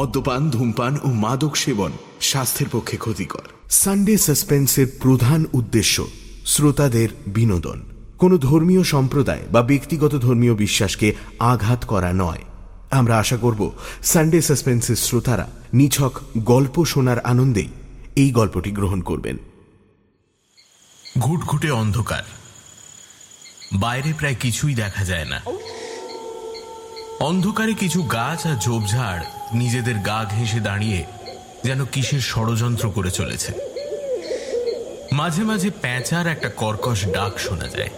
মদ্যপান, ধূমপান ও মাদক সেবন স্বাস্থ্যের পক্ষে ক্ষতিকর। সানডে সাসপেন্সের প্রধান উদ্দেশ্য, শ্রোতাদের বিনোদন। কোনো ধর্মীয় সম্প্রদায় বা ব্যক্তিগত ধর্মীয় বিশ্বাসকে আঘাত করা নয়। আমরা আশা করব সানডে সাসপেন্সের শ্রোতারা নিছক গল্প শোনার আনন্দেই এই গল্পটি গ্রহণ করবেন। ঘুটঘুটে অন্ধকার। বাইরে প্রায় কিছুই দেখা যায় না। অন্ধকারে কিছু গাছ আর ঝোপঝাড় নিজেদের গা ঘেঁষে দাঁড়িয়ে যেন কিসের ষড়যন্ত্র করে চলেছে। মাঝে মাঝে প্যাঁচার একটা কর্কশ ডাক শোনা যায়।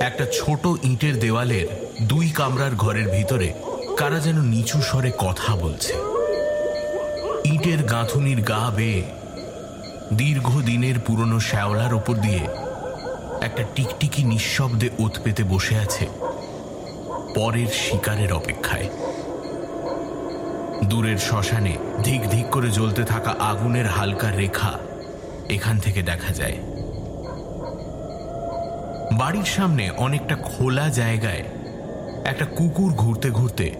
একটা ছোট ইটের দেওয়ালের দুই কামরার ঘরের ভিতরে কারা যেন নিচু স্বরে কথা বলছে। ইটের গাঁথুনির গা বেয়ে দীর্ঘদিনের পুরনো শ্যাওলার ওপর দিয়ে একটা টিকটিকি নিঃশব্দে ওত পেতে বসে আছে পরের শিকারের অপেক্ষায়। দূরের শ্মশানে ধিক ধিক করে জ্বলতে থাকা আগুনের হালকা রেখা এখান থেকে দেখা যায়। বাড়ির সামনে অনেকটা খোলা জায়গায় একটা কুকুর ঘুরতে ঘুরতে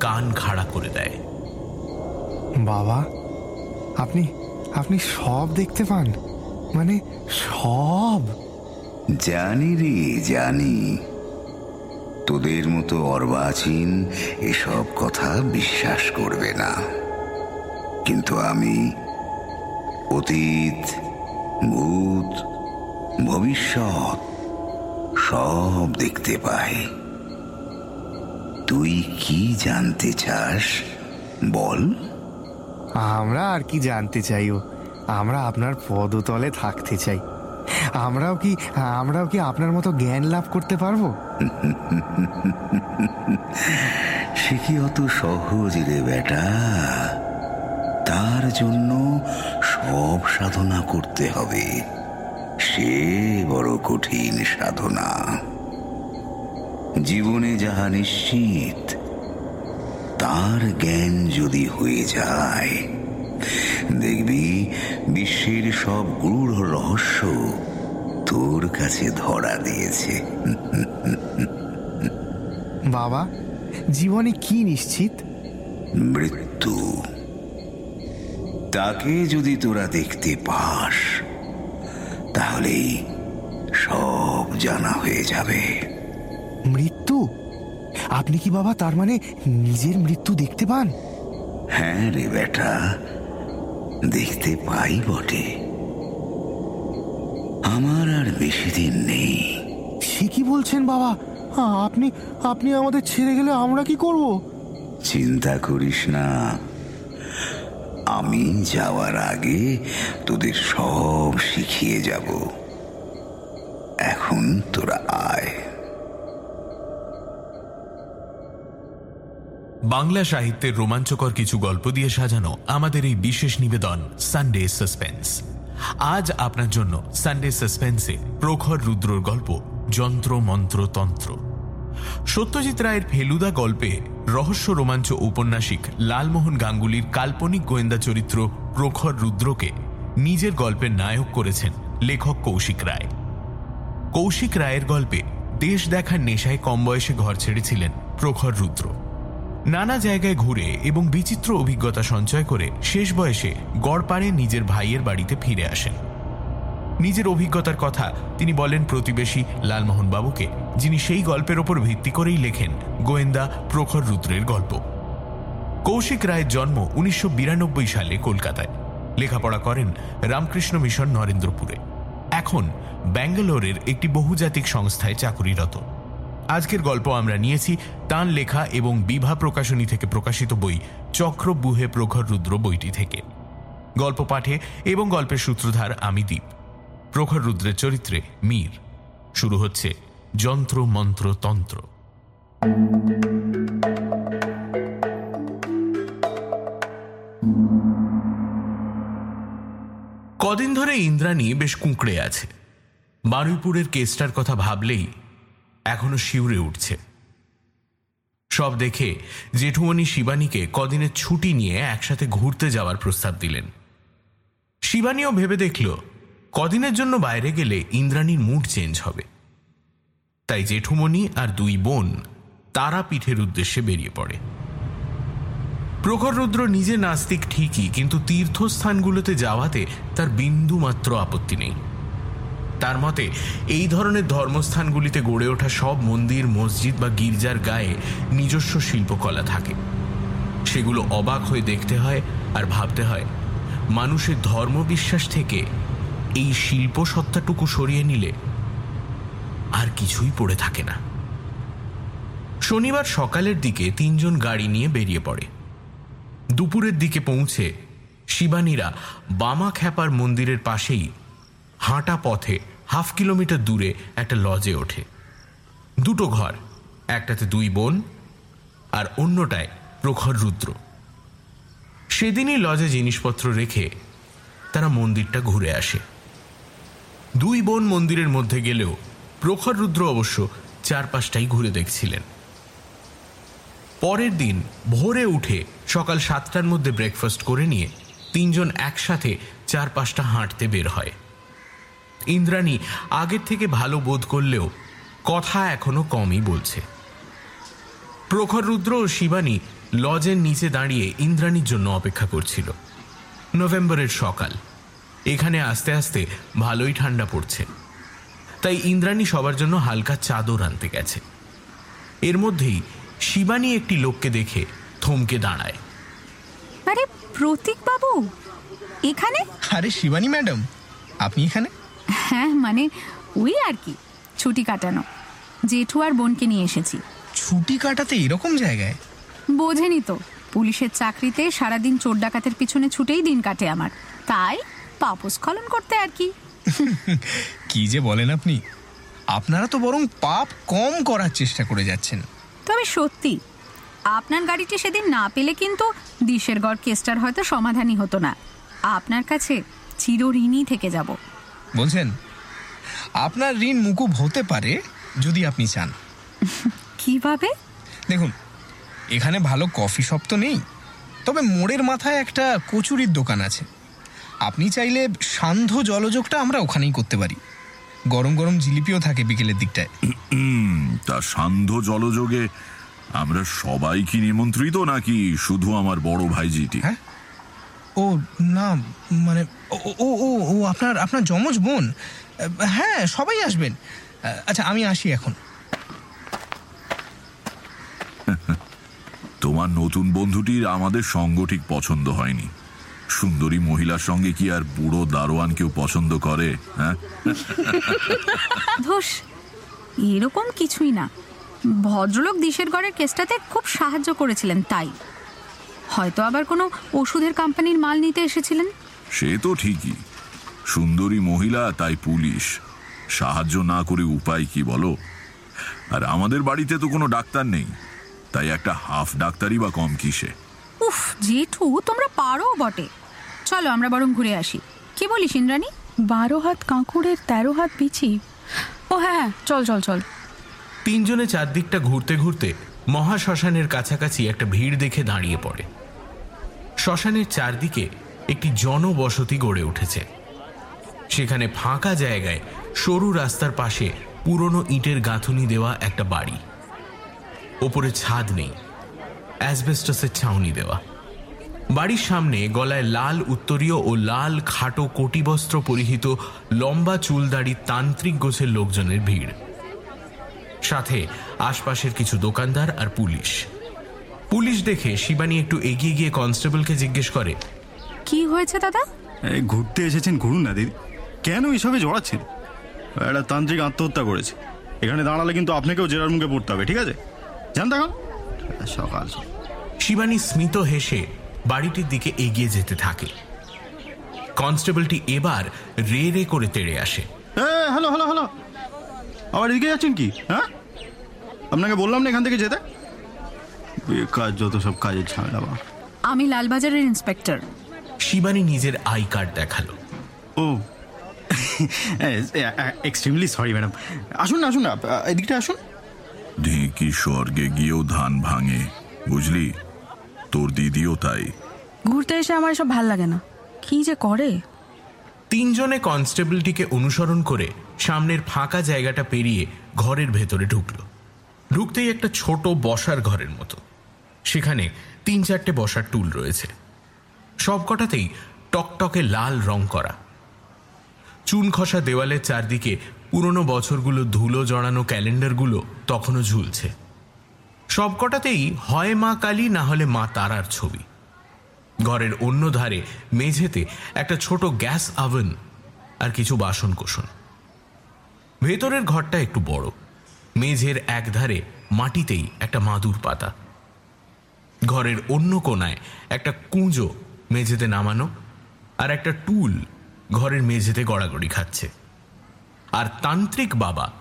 কান খাড়া করে দেয়। বাবা আপনি আপনি সব দেখতে পান? মানে সব? জানি রে জানি। তোদের মতো অর্বাচীন এসব কথা বিশ্বাস করবে না। কিন্তু আমি অতীত, ভূত, ভবিষ্যৎ সব দেখতে পাই। তুই কি জানতে চাস, বল? আমরা আর কি জানতে চাইও? আমরা আপনার পদতলে থাকতে চাই। আমরাও কি আমরাও কি আপনার মতো জ্ঞান লাভ করতে পারব? সে কি অত সহজ রে বেটা? তার জন্য সব সাধনা করতে হবে। সে বড় কঠিন সাধনা। জীবনে যাহা নিশ্চিত, তার জ্ঞান যদি হয়ে যায় দেখবি বিশ্বের সব গূঢ় রহস্য তোর কাছে ধরা দিয়েছে। বাবা জীবনে কি নিশ্চিত? মৃত্যু। তাকে যদি তোরা দেখতে পাস তাহলেই সব জানা হয়ে যাবে। মৃত্যু? আপনি কি বাবা তার মানে নিজের মৃত্যু দেখতে পান? হ্যাঁ রে বেটা দেখতে পাই বটে। আমার আর বেশি দিন নেই। সে কি বলছেন বাবা? আপনি আপনি আমাদের ছেড়ে গেলে আমরা কি করব? চিন্তা করিস না। আমি যাওয়ার আগে তোদের সব শিখিয়ে যাব। এখন তোরা বাংলা সাহিত্যের রোমাঞ্চকর কিছু গল্প দিয়ে সাজানো আমাদের এই বিশেষ নিবেদন সানডে সাসপেন্স আজ আপনার জন্য সানডে সাসপেন্সে প্রখর রুদ্রর গল্প, যন্ত্র, মন্ত্র, তন্ত্র। সত্যজিৎ রায়ের ফেলুদা গল্পে রহস্য রোমাঞ্চ ঔপন্যাসিক লালমোহন গাঙ্গুলির কাল্পনিক গোয়েন্দা চরিত্র প্রখর রুদ্রকে নিজের গল্পের নায়ক করেছেন লেখক কৌশিক রায়। কৌশিক রায়ের গল্পে দেশ দেখার নেশায় কম বয়সে ঘর ছেড়েছিলেন প্রখর রুদ্র। নানা জায়গায় ঘুরে এবং বিচিত্র অভিজ্ঞতা সঞ্চয় করে শেষ বয়সে গড়পাড়ে নিজের ভাইয়ের বাড়িতে ফিরে আসেন। নিজের অভিজ্ঞতার কথা তিনি বলেন প্রতিবেশী লালমোহনবাবুকে যিনি সেই গল্পের ওপর ভিত্তি করেই লেখেন গোয়েন্দা প্রখর রুদ্রের গল্প। কৌশিক রায়ের জন্ম উনিশশো বিরানব্বই সালে কলকাতায়। লেখাপড়া করেন রামকৃষ্ণ মিশন নরেন্দ্রপুরে। এখন ব্যাঙ্গালোরের একটি বহুজাতিক সংস্থায় চাকুরিরত। আজকের গল্প আমরা নিয়েছি তাঁর লেখা এবং বিভা প্রকাশনী থেকে প্রকাশিত বই চক্রবুহে প্রখর রুদ্র বইটি থেকে। গল্প পাঠে এবং গল্পের সূত্রধার আমি দ্বীপ প্রখর রুদ্রের চরিত্রে মীর। শুরু হচ্ছে যন্ত্র, মন্ত্র, তন্ত্র। কদিন ধরে ইন্দ্রাণী বেশ কুঁকড়ে আছে। বারুইপুরের কেসটার কথা ভাবলেই এখনও শিউরে উঠছে। সব দেখে জেঠুমণি শিবানীকে কদিনের ছুটি নিয়ে একসাথে ঘুরতে যাওয়ার প্রস্তাব দিলেন। শিবানীও ভেবে দেখল, কদিনের জন্য বাইরে গেলে ইন্দ্রাণীর মুড চেঞ্জ হবে। তাই জেঠুমণি আর দুই বোন তারা পিঠের উদ্দেশ্যে বেরিয়ে পড়ে। প্রখর রুদ্র নিজে নাস্তিক ঠিকই, কিন্তু তীর্থস্থানগুলোতে যাওয়াতে তার বিন্দু মাত্র আপত্তি নেই। তার মতে, এই ধরনের ধর্মস্থানগুলিতে গড়ে ওঠা সব মন্দির, মসজিদ বা গির্জার গায়ে নিজস্ব শিল্পকলা থাকে। সেগুলো অবাক হয়ে দেখতে হয় আর ভাবতে হয়, মানুষের ধর্মবিশ্বাস থেকে এই শিল্প সত্তাটুকু সরিয়ে নিলে আর কিছুই পড়ে থাকে না। শনিবার সকালের দিকে তিনজন গাড়ি নিয়ে বেরিয়ে পড়ে। দুপুরের দিকে পৌঁছে শিবানীরা বামা খ্যাপার মন্দিরের পাশেই হাঁটা পথে, হাফ কিলোমিটার দূরে একটা লজে ওঠে। দুটো ঘর, একটাতে দুই বোন আর অন্যটায় প্রখর রুদ্র। সেদিনই লজে জিনিসপত্র রেখে তারা মন্দিরটা ঘুরে আসে। দুই বোন মন্দিরের মধ্যে গেলেও প্রখর রুদ্র অবশ্য চারপাশটাই ঘুরে দেখছিলেন। পরের দিন ভোরে উঠে সকাল সাতটার মধ্যে ব্রেকফাস্ট করে নিয়ে তিনজন একসাথে চারপাশটা হাঁটতে বের হয়। ইন্দ্রাণী আগের থেকে ভালো বোধ করলেও কথা এখনও কমই বলছে। প্রখর রুদ্র ও শিবানী লজের নিচে দাঁড়িয়ে ইন্দ্রাণীর জন্য অপেক্ষা করছিল। নভেম্বরের সকাল। এখানে আস্তে আস্তে ভালোই ঠান্ডা পড়ছে। তাই ইন্দ্রাণী সবার জন্য হালকা চাদর আনতে গেছে। এর মধ্যেই শিবানী একটি লোককে দেখে থমকে দাঁড়ায়। আরে প্রতীক বাবু এখানে? আরে শিবানী ম্যাডাম আপনি এখানে? হ্যাঁ মানে ওই আর কি ছুটি কাটানো। জেঠু আর বোনকে নিয়ে এসেছি। ছুটি কাটাতে এরকম জায়গায়? বোঝেনি তো পুলিশের চাকরিতে সারাদিন চোর ডাকাতের পিছনে ছুটেই দিন কাটে আমার। তাই পাপস্খলন করতে আর কি। কি যে বলেন আপনি। আপনারা তো বরং পাপ কম করার চেষ্টা করে যাচ্ছেন। তবে সত্যি আপনার গাড়িটি সেদিন না পেলে কিন্তু দিশের গড় কেসটার হয়তো সমাধানই হতো না। আপনার কাছে চিরঋণই থেকে যাব। বলছেন আপনার ঋণ মুকুব হতে পারে যদি আপনি চান। কীভাবে? দেখুন এখানে ভালো কফি শপ তো নেই তবে মোড়ের মাথায় একটা কচুরির দোকান আছে। আপনি চাইলে সান্ধ্য জলযোগটা আমরা ওখানেই করতে পারি। গরম গরম জিলিপিও থাকে বিকেলের দিকটায়। তা সান্ধ্য জলযোগে আমরা সবাই কি নিমন্ত্রিত নাকি শুধু আমার বড় ভাইজিটি? হ্যাঁ ও না মানে ও ও ও ও আপনার আপনার যমজ বোন? হ্যাঁ সবাই আসবেন। আচ্ছা আমি আসি এখন। তোমার নতুন বন্ধুটির আমাদের সঙ্গ ঠিক পছন্দ হয়নি। সুন্দরী মহিলার সঙ্গে কি আর বুড়ো দারোয়ান কেউ পছন্দ করে হ্যাঁ? ধোস এরকম কিছুই না। ভদ্রলোক দিশের গড়ের কেসটাতে খুব সাহায্য করেছিলেন তাই। হয়তো আবার কোনো ওষুধের কোম্পানির মাল নিতে এসেছিলেন? সে তো ঠিকই। সুন্দরী মহিলা তাই পুলিশ। সাহায্য না করে উপায় কি বলো? আর আমাদের বাড়িতে তো কোনো ডাক্তার নেই। তাই একটা হাফ ডাক্তারই বা কম কিসে? উফ জেঠু তোমরা পারো বটে। চলো আমরা বরং ঘুরে আসি। কি বলিস ইন্দ্রাণী? বারো হাত কাঁকুড়ের তেরো হাত বিচি। ও হ্যাঁ হ্যাঁ চল চল চল। তিনজনে চারদিকটা ঘুরতে ঘুরতে মহাশ্মশানের কাছাকাছি একটা ভিড় দেখে দাঁড়িয়ে পড়ে। শ্মশানের চারদিকে একটি জনবসতি গড়ে উঠেছে। সেখানে ফাঁকা জায়গায় সরু রাস্তার পাশে পুরনো ইটের গাঁথুনি দেওয়া একটা বাড়ি। ওপরে ছাদ নেই, অ্যাসবেস্টাসের ছাউনি দেওয়া। বাড়ির সামনে গলায় লাল উত্তরীয় ও লাল খাটো কোটিবস্ত্র পরিহিত লম্বা চুলদাড়ি তান্ত্রিক গোছের লোকজনের ভিড়। সাথে আশপাশের কিছু দোকানদার আর পুলিশ। পুলিশ দেখে শিবানী একটু এগিয়ে গিয়ে কনস্টেবলকে জিজ্ঞেস করে কি হয়েছে দাদা? এই ঘুরতে এসেছেন ঘুরুন না দিদি। কেন এসবে জড়াচ্ছেন? একটা তান্ত্রিক আত্মহত্যা করেছে। এখানে দাঁড়ালে কিন্তু আপনাকেও জেরার মুখে পড়তে হবে ঠিক আছে? জান দেখুন। সকাল। শিবানী স্মিত হেসে বাড়িটির দিকে এগিয়ে যেতে থাকে। কনস্টেবলটি এবার রে রে করে তেড়ে আসে। Hello hello hello. আবার এদিকে যাচ্ছেন কি? হ্যাঁ? আপনাকে বললাম না এখান থেকে যেতে? বেকার যত সব কাজের ঝামেলা বা আমি লালবাজারের ইন্সপেক্টর। শিবানী নিজের আই কার্ড দেখাল। ও। এক্সট্রিমলি সরি ম্যাডাম আসুন না আসুন না এদিকটা আসুন। ঢেঁকি স্বর্গে গিয়েও ধান ভাঙে বুঝলি? তোর দিদিও তাই। ঘুরতে এসে আমার এসব ভালো লাগে না। কি যে করে? তিনজনে কনস্টেবলটিকে অনুসরণ করে সামনের ফাঁকা জায়গাটা পেরিয়ে ঘরের ভেতরে ঢুকল। ঢুকতেই একটা ছোট বসার ঘরের মতো। সেখানে তিন চারটে বসার টুল রয়েছে। সবকটাতেই টকটকে লাল রং করা। চুন খসা দেওয়ালের চারদিকে পুরনো বছরগুলো ধুলো জড়ানো ক্যালেন্ডারগুলো তখনও ঝুলছে। সবকটাতেই হয় মা কালী, না হলে মা তারার ছবি। ঘরের অন্য ধারে মেঝেতে একটা ছোট গ্যাস আভেন আর কিছু বাসন কোষণ ভেতরের ঘরটা একটু বড়। মেঝের এক ধারে মাটিতেই একটা মাদুর পাতা। ঘরের অন্য কোনায় একটা কুঁজো মেঝেতে নামানো আর একটা টুল ঘরের মেঝেতে গড়াগড়ি খাচ্ছে। আর তান্ত্রিক বাবা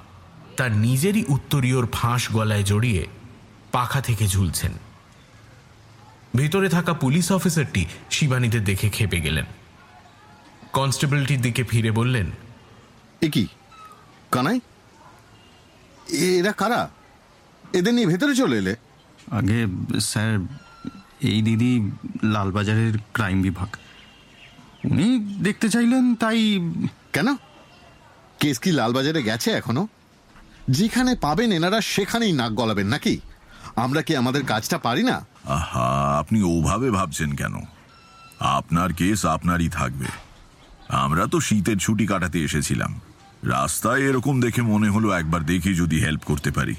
তার নিজেরই উত্তরীয়র ফাঁস গলায় জড়িয়ে পাখা থেকে ঝুলছেন। ভেতরে থাকা পুলিশ অফিসারটি শিবানীদের দেখে খেপে গেলেন। কনস্টেবলটির দিকে ফিরে বললেন, এ কি? কানাই? এরা কারা? এদের নিয়ে ভেতরে চলে এলে? আগে স্যার এই দিদি লালবাজারের ক্রাইম বিভাগ। উনি দেখতে চাইলেন তাই কেন? কেস কি লালবাজারে গেছে এখনও? যেখানে পাবেন এনারা সেখানেই নাক গলাবেন নাকি? আমরা কি আমাদের কাজটা পারি না? আহা আপনি ওভাবে ভাবছেন কেন? আপনার কেস আপনারই থাকবে। আমরা তো শীতের ছুটি কাটাতে এসেছিলাম। রাস্তায় এরকম দেখে মনে হলো একবার দেখি যদি হেল্প করতে পারি।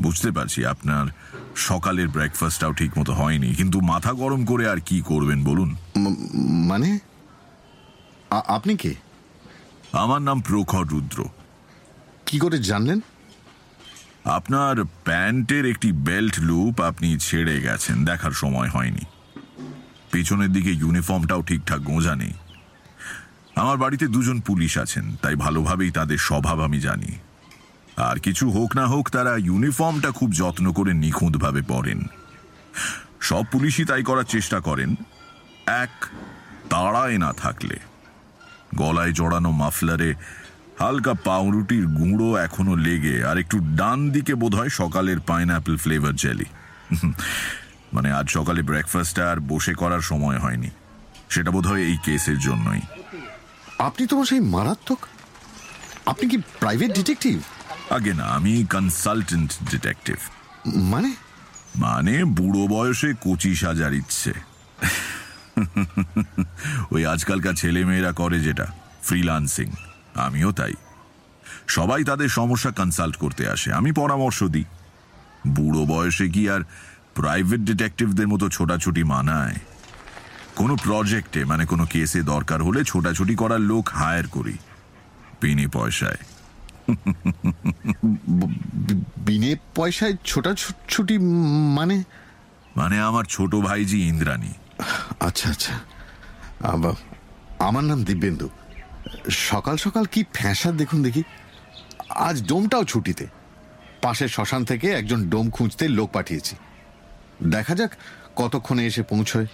বুঝতে পারছি আপনার সকালের ব্রেকফাস্টটাও ঠিক মতো হয়নি কিন্তু মাথা গরম করে আর কি করবেন বলুন? মানে? আপনি কে? আমার নাম প্রখর রুদ্র। কি করে জানলেন? আপনার প্যান্টের একটি বেল্ট লুপ আপনি ছেড়ে গেছেন দেখার সময় হয়নি। পেছনের দিকে ইউনিফর্মটাও ঠিকঠাক গোঁজা নেই। আমার বাড়িতে দুজন পুলিশ আছেন তাই ভালোভাবেই তাদের স্বভাব আমি জানি। আর কিছু হোক না হোক তারা ইউনিফর্মটা খুব যত্ন করে নিখুঁতভাবে পরেন। সব পুলিশই তাই করার চেষ্টা করেন। এক, তাড়ায় না থাকলে। গলায় জড়ানো মাফলারে হালকা পাউরুটির গুঁড়ো এখনও লেগে, আর একটু ডান দিকে বোধহয় সকালের পাইনঅ্যাপেল ফ্লেভার জেলি। মানে আজ সকালে ব্রেকফাস্টটা আর বসে করার সময় হয়নি। সেটা বোধহয় এই কেসের জন্যই। আপনি তো সেই মারাত্মক আপনি কি প্রাইভেট ডিটেকটিভ? আগে না আমি কনসালটেন্ট ডিটেকটিভ মানে? মানে বুড়ো বয়সে কচি সাজার ইচ্ছে। ওই আজকালকার ছেলে মেয়েরা করে যেটা ফ্রিলান্সিং আমিও তাই। সবাই তাদের সমস্যা কনসাল্ট করতে আসে আমি পরামর্শ দিই। বুড়ো বয়সে কি আর প্রাইভেট ডিটেকটিভদের মতো ছোটাছুটি মানায়? কোনো প্রজেক্টে মানে কোনো কেসে দরকার হলে ছোটাছুটি করার লোক হায়ার করি বিনি পয়সায়। বিনে পয়সায় ছোটা ছুটি মানে? মানে আমার ছোট ভাইজি ইন্দ্রাণী। আচ্ছা আচ্ছা। আমার নাম দিব্যেন্দু। সকাল সকাল কি ফ্যাঁসা দেখুন দেখি। আজ ডোমটাও ছুটিতে। পাশের শ্মশান থেকে একজন ডোম খুঁজতে লোক পাঠিয়েছি। দেখা যাক কতক্ষণে এসে পৌঁছয়।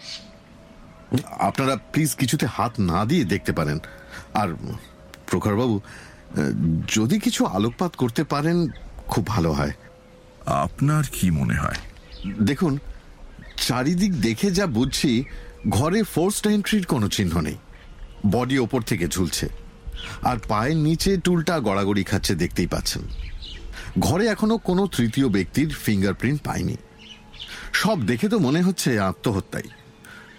আপনারা প্লিজ কিছুতে হাত না দিয়ে দেখতে পারেন। আর প্রখরবাবু যদি কিছু আলোকপাত করতে পারেন খুব ভালো হয়। আপনার কি মনে হয়? দেখুন চারিদিক দেখে যা বুঝছি ঘরে ফোর্সড এন্ট্রির কোনো চিহ্ন নেই। বডি ওপর থেকে ঝুলছে। আর পায়ের নিচে টুলটা গড়াগড়ি খাচ্ছে দেখতেই পাচ্ছেন। ঘরে এখনও কোনো তৃতীয় ব্যক্তির ফিঙ্গারপ্রিন্ট পাইনি। সব দেখে তো মনে হচ্ছে আত্মহত্যাই।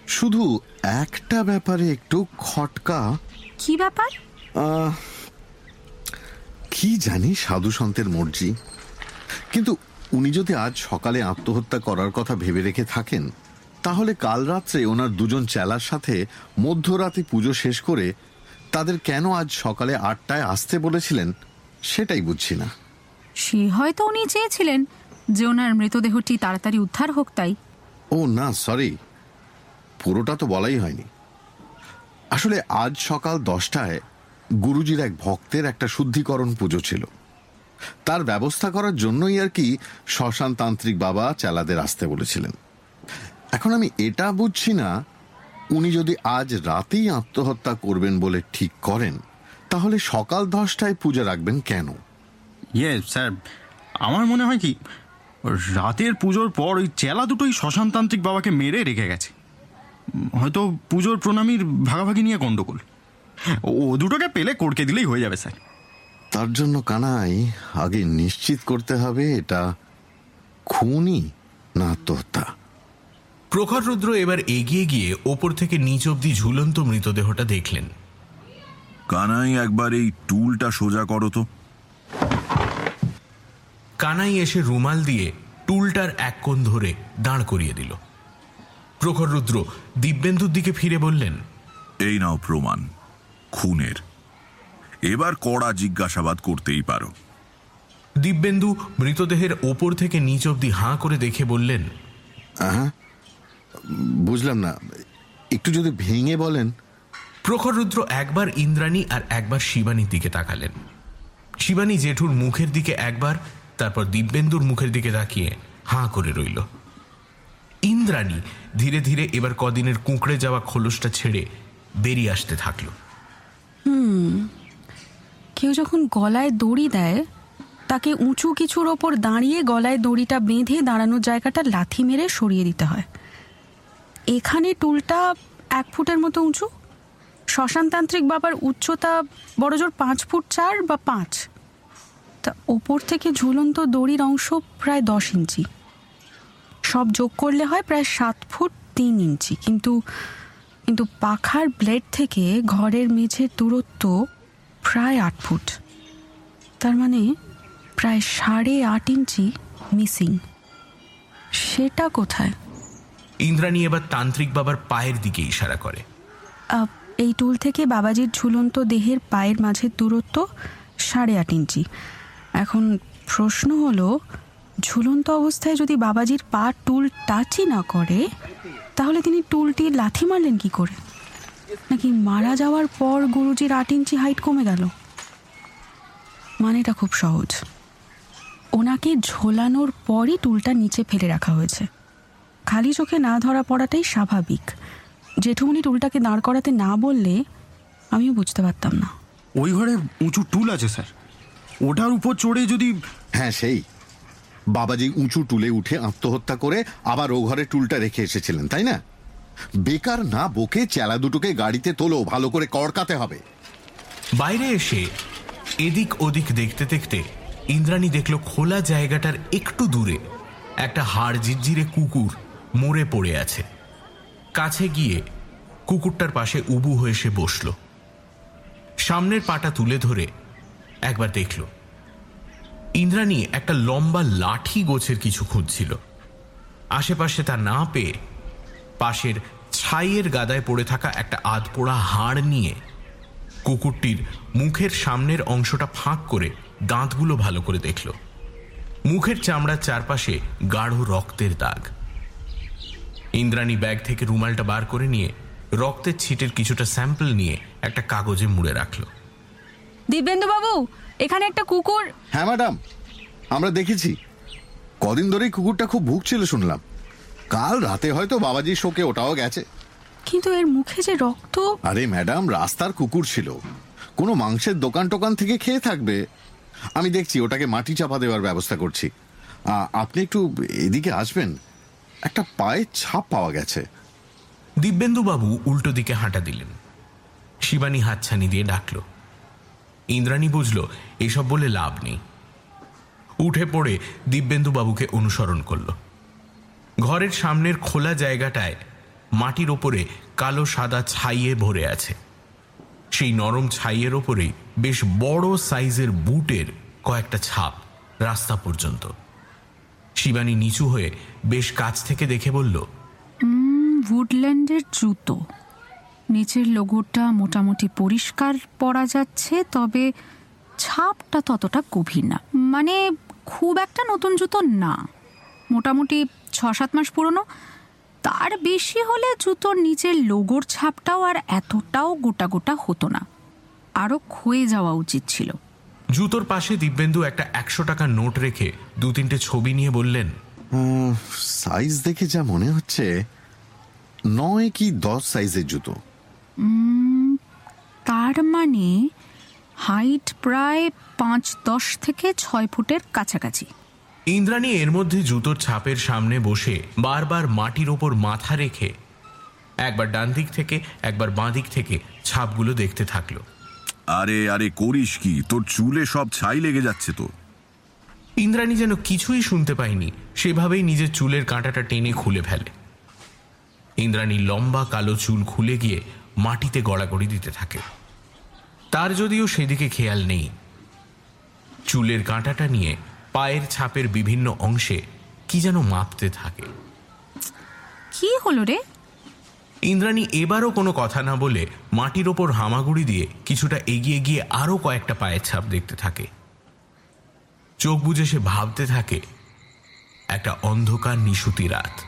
শুধু একটা ব্যাপারে একটু খটকা। কি ব্যাপার? কি জানি সাধু সন্তের মর্জি। কিন্তু উনি যদি আজ সকালে আত্মহত্যা করার কথা ভেবে রেখে থাকেন তাহলে কাল রাত্রে ওনার দুজন চেলার সাথে মধ্যরাতে পুজো শেষ করে তাদের কেন আজ সকালে আটটায় আসতে বলেছিলেন সেটাই বুঝছি না। সে হয়তো উনি চেয়েছিলেন যে ওনার মৃতদেহটি তাড়াতাড়ি উদ্ধার হোক তাই। ও না সরি। পুরোটা তো বলাই হয়নি। আসলে আজ সকাল দশটায় গুরুজির এক ভক্তের একটা শুদ্ধিকরণ পুজো ছিল। তার ব্যবস্থা করার জন্যই আর কি শ্মশান তান্ত্রিক বাবা চেলাদের আসতে বলেছিলেন। এখন আমি এটা বুঝছি না, উনি যদি আজ রাতেই আত্মহত্যা করবেন বলে ঠিক করেন, তাহলে সকাল দশটায় পূজা রাখবেন কেন? ইয়ে স্যার আমার মনে হয় কি, রাতের পুজোর পর ওই চেলা দুটোই শ্মশানতান্ত্রিক বাবাকে মেরে রেখে গেছে। হয়তো পুজোর প্রণামীর ভাগাভাগি নিয়ে গন্ডগোল। ও দুটোকে পেলে কড়কে দিলেই হয়ে যাবে স্যার। তার জন্য কানাই আগে নিশ্চিত করতে হবে এটা খুনই না আত্মহত্যা। প্রখর রুদ্র এবার এগিয়ে গিয়ে ওপর থেকে নিচ অব্দি ঝুলন্ত মৃতদেহটা দেখলেন। কানাই একবার এই টুলটা সোজা করো তো। কানাই এসে রুমাল দিয়ে টুলটার এক কোণ ধরে দাঁড় করিয়ে দিল। প্রখর রুদ্র দিব্যেন্দুর দিকে ফিরে বললেন এই নাও প্রমাণ। খুনের। এবার কড়া জিজ্ঞাসাবাদ করতেই পারো। দিব্যেন্দু মৃতদেহের ওপর থেকে নিচ অব্দি হাঁ করে দেখে বললেন হ্যাঁ বুঝলাম না একটু যদি ভেঙে বলেন। প্রখর রুদ্র একবার ইন্দ্রাণী আর একবার শিবানীর দিকে তাকালেন। শিবানী জেঠুর মুখের দিকে একবার তারপর দিব্যেন্দুর মুখের দিকে তাকিয়ে হাঁ করে রইল। ইন্দ্রাণী ধীরে ধীরে এবার কদিনের কুঁকড়ে যাওয়া খোলসটা ছেড়ে বেরিয়ে আসতে থাকল। কেউ যখন গলায় দড়ি দেয়, তাকে উঁচু কিছুর ওপর দাঁড়িয়ে গলায় দড়িটা বেঁধে দাঁড়ানোর জায়গাটা লাথি মেরে সরিয়ে দিতে হয়। এখানে টুলটা এক ফুটের মতো উঁচু। শ্মশানতান্ত্রিক বাবার উচ্চতা বড়জোর পাঁচ ফুট চার বা পাঁচ। তা ওপর থেকে ঝুলন্ত দড়ির অংশ প্রায় দশ ইঞ্চি। সব যোগ করলে হয় প্রায় সাত ফুট তিন ইঞ্চি। কিন্তু কিন্তু পাখার ব্লেড থেকে ঘরের মেঝের দূরত্ব প্রায় আট ফুট। তার মানে প্রায় সাড়ে আট ইঞ্চি মিসিং। সেটা কোথায়? ইন্দ্রাণী এবার তান্ত্রিক বাবার পায়ের দিকে ইশারা করে। এই টুল থেকে বাবাজির ঝুলন্ত দেহের পায়ের মাঝের দূরত্ব সাড়ে আট ইঞ্চি। এখন প্রশ্ন হলো ঝুলন্ত অবস্থায় যদি বাবাজির পা টুল টাচই না করে তাহলে তিনি টুলটি লাথি মারলেন কি করে? নাকি মারা যাওয়ার পর গুরুজির আট ইঞ্চি হাইট কমে গেল? মানেটা খুব সহজ। ওনাকে ঝোলানোর পরই টুলটা নিচে ফেলে রাখা হয়েছে। খালি চোখে না ধরা পড়াটাই স্বাভাবিক। জেঠুমনি টুলটাকে দাঁড় করাতে না বললে আমিও বুঝতে পারতাম না। ওই ঘরে উঁচু টুল আছে স্যার। ওটার উপর চড়ে যদি হ্যাঁ সেই। বাবাজি উঁচু টুলে উঠে আত্মহত্যা করে আবার ও ঘরে টুলটা রেখে এসেছিলেন, তাই না? বেকার না বকে চেলা দুটোকে গাড়িতে তোলো, ভালো করে কড়কাতে হবে। বাইরে এসে এদিক ওদিক দেখতে দেখতে ইন্দ্রাণী দেখল খোলা জায়গাটার একটু দূরে একটা হাড় জিরজিরে কুকুর মরে পড়ে আছে। কাছে গিয়ে কুকুরটার পাশে উবু হয়ে সে বসল। সামনের পাটা তুলে ধরে একবার দেখল। ইন্দ্রাণী একটা লম্বা লাঠি গোছের কিছু খুঁজছিল। আশেপাশে তা না পেয়ে পাশের ছাইয়ের গাদায় পড়ে থাকা একটা আধপোড়া হাড় নিয়ে কুকুরটির মুখের সামনের অংশটা ফাঁক করে দাঁতগুলো ভালো করে দেখল। মুখের চামড়ার চারপাশে গাঢ় রক্তের দাগ। ইন্দ্রাণী ব্যাগ থেকে রুমালটা বার করে নিয়ে রক্তের ছিটের কিছুটা স্যাম্পল নিয়ে একটা কাগজে মুড়ে রাখল। দিব্যেন্দু বাবু এখানে একটা কুকুর। হ্যাঁ ম্যাডাম আমরা দেখেছি। কদিন ধরেই কুকুরটা খুব ভুগছিল শুনলাম। কাল রাতে হয়তো বাবাজির শোকে ওটাও গেছে। কিন্তু এর মুখে যে রক্ত। আরে ম্যাডাম রাস্তার কুকুর ছিল। কোনো মাংসের দোকান টোকান থেকে খেয়ে থাকবে। আমি দেখছি ওটাকে মাটি চাপা দেওয়ার ব্যবস্থা করছি। আপনি একটু এদিকে আসবেন। একটা পায়ের ছাপ পাওয়া গেছে। দিব্যেন্দুবাবু উল্টো দিকে হাঁটা দিলেন। শিবানী হাতছানি দিয়ে ডাকল। ইন্দ্রাণী বুঝল, এসব বলে লাভ নেই। উঠে পড়ে দিব্যেন্দুবাবুকে অনুসরণ করল। ঘরের সামনের খোলা জায়গাটায় মাটির ওপরে কালো সাদা ছাইয়ে ভরে আছে। সেই নরম ছাইয়ের ওপরেই বেশ বড় সাইজের বুটের কয়েকটা ছাপ রাস্তা পর্যন্ত। শিবানী নিচু হয়ে বেশ কাছ থেকে দেখে বলল উডল্যান্ডের জুতো। নিচের লোগোটা মোটামুটি পরিষ্কার পরা যাচ্ছে তবে ছাপটা ততটা গভীর না। মানে খুব একটা নতুন জুতো না। মোটামুটি ছ সাত মাস পুরনো। তার বেশি হলে জুতোর নিচের লোগোর ছাপটাও আর এতটাও গোটা গোটা হতো না। আরও ক্ষয়ে যাওয়া উচিত ছিল। জুতোর পাশে দিব্যেন্দু একটা একশো টাকা নোট রেখে দু তিনটে ছবি নিয়ে বললেন সাইজ দেখে যা মনে হচ্ছে নয় কি দশ সাইজের জুতো। তার মানে হাইট প্রায় পাঁচ দশ থেকে ছয় ফুটের কাছাকাছি। ইন্দ্রাণী এর মধ্যে জুতোর ছাপের সামনে বসে বারবার মাটির ওপর মাথা রেখে একবার ডান দিক থেকে একবার বাঁ দিক থেকে ছাপগুলো দেখতে থাকল। আরে আরে করিস কি? তোর চুলে সব ছাই লেগে যাচ্ছে তো। ইন্দ্রাণী যেন কিছুই শুনতে পায়নি সেভাবেই নিজের চুলের কাঁটাটা টেনে খুলে ফেলে। ইন্দ্রাণী লম্বা কালো চুল খুলে গিয়ে মাটিতে গড়াগড়ি দিতে থাকে। তার যদিও সেদিকে খেয়াল নেই। চুলের কাঁটাটা নিয়ে পায়ের ছাপের বিভিন্ন অংশে কি যেন মাপতে থাকে। কি হলো রে? ইন্দ্রাণী এবারও কোনো কথা না বলে মাটির ওপর হামাগুড়ি দিয়ে কিছুটা এগিয়ে গিয়ে আরও কয়েকটা পায়ের ছাপ দেখতে থাকে। চোখ বুজে সে ভাবতে থাকে একটা অন্ধকার নিশুতি রাত।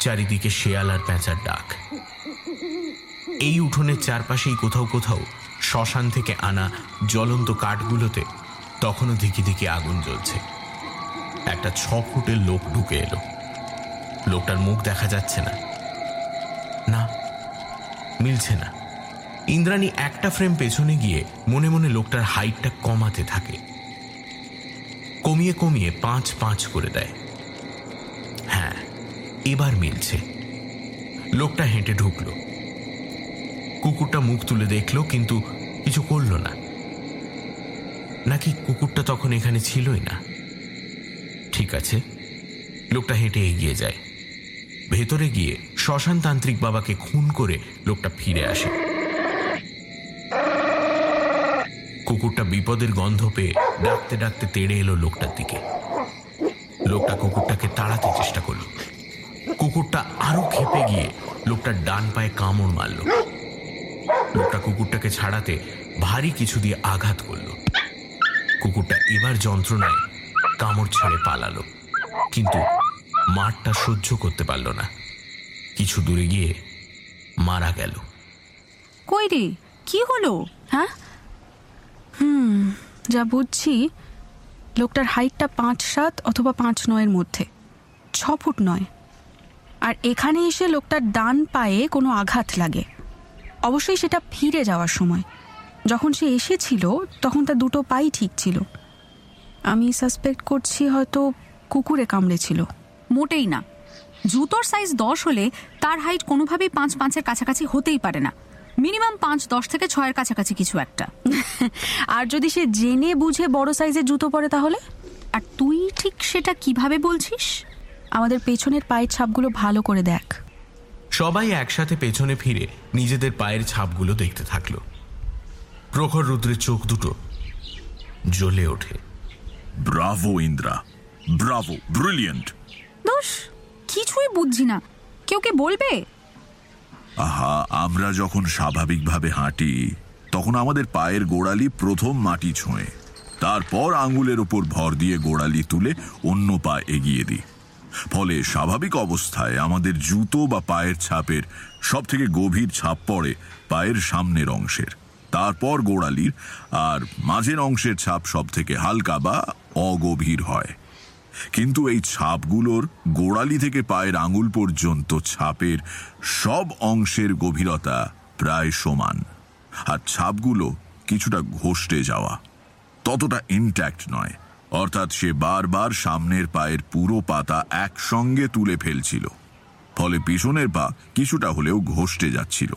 চারিদিকে শেয়াল আর প্যাঁচার ডাক। এই উঠোনের চারপাশেই কোথাও কোথাও শ্মশান থেকে আনা জ্বলন্ত কাঠগুলোতে তখনও ধিকি ধিকি আগুন জ্বলছে। একটা ছ ফুটের লোক ঢুকে এলো। লোকটার মুখ দেখা যাচ্ছে না। না, মিলছে না। ইন্দ্রাণী একটা ফ্রেম পেছনে গিয়ে মনে মনে লোকটার হাইটটা কমাতে থাকে। কমিয়ে কমিয়ে পাঁচ পাঁচ করে দেয়। এবার মিলছে। লোকটা হেঁটে ঢুকলো। কুকুরটা মুখ তুলে দেখল, কিন্তু কিছু করল না। নাকি কুকুরটা তখন এখানে ছিলই না? ঠিক আছে, লোকটা হেঁটে এগিয়ে যায়। ভেতরে গিয়ে শ্মশানতান্ত্রিক বাবাকে খুন করে লোকটা ফিরে আসে। কুকুরটা বিপদের গন্ধ পেয়ে ডাকতে ডাকতে তেড়ে এলো লোকটার দিকে। লোকটা কুকুরটাকে তাড়াতে চেষ্টা করল। কুকুরটা আরও খেপে গিয়ে লোকটার ডান পায়ে কামড় মারল। লোকটা কুকুরটাকে ছাড়াতে ভারী কিছু দিয়ে আঘাত করল। কুকুরটা এবার যন্ত্রণায় কামড় ছেড়ে পালালো। কিন্তু মারটা সহ্য করতে পারল না। কিছু দূরে গিয়ে মারা গেল। কই রে? কি হলো? হ্যাঁ? হুম, যা বুঝছি, লোকটার হাইটটা পাঁচ সাত অথবা পাঁচ নয়ের মধ্যে। ছ ফুট নয়। আর এখানে এসে লোকটার ডান পায়ে কোনো আঘাত লাগে। অবশ্যই সেটা ফিরে যাওয়ার সময়। যখন সে এসেছিল তখন তার দুটো পাই ঠিক ছিল। আমি সাসপেক্ট করছি হয়তো কুকুরে কামড়েছিল। মোটেই না। জুতোর সাইজ দশ হলে তার হাইট কোনোভাবেই পাঁচ পাঁচের কাছাকাছি হতেই পারে না। মিনিমাম পাঁচ দশ থেকে ছয়ের কাছাকাছি কিছু একটা। আর যদি সে জেনে বুঝে বড় সাইজের জুতো পরে তাহলে? আর তুই ঠিক সেটা কীভাবে বলছিস? আমাদের পেছনের পায়ের ছাপগুলো ভালো করে দেখ। সবাই একসাথে পেছনে ফিরে নিজেদের পায়ের ছাপগুলো দেখতে থাকল। প্রখর রুদ্রের চোখ দুটো জ্বলে ওঠে। ব্রাভো ইন্দ্রা। Bravo brilliant. দোষ কিছুই বুঝছি না। কেউ কে বলবে? আহা আমরা যখন স্বাভাবিকভাবে হাঁটি তখন আমাদের পায়ের গোড়ালি প্রথম মাটি ছোঁয়ে। তারপর আঙ্গুলের ওপর ভর দিয়ে গোড়ালি তুলে অন্য পা এগিয়ে দিই। ফলে স্বাভাবিক অবস্থায় আমাদের জুতো বা পায়ের ছাপের সব থেকে গভীর ছাপ পড়ে পায়ের সামনের অংশের। তারপর গোড়ালির আর মাঝের অংশের ছাপ সব থেকে হালকা বা অগভীর হয়। কিন্তু এই ছাপগুলোর গোড়ালি থেকে পায়ের আঙুল পর্যন্ত ছাপের সব অংশের গভীরতা প্রায় সমান। আর ছাপগুলো কিছুটা ঘষ্টে যাওয়া, ততটা ইনট্যাক্ট নয়। অর্থাৎ সে বারবার সামনের পায়ের পুরো পাতা একসঙ্গে তুলে ফেলছিল, ফলে পিছনের পা কিছুটা হলেও ঘষ্টে যাচ্ছিল।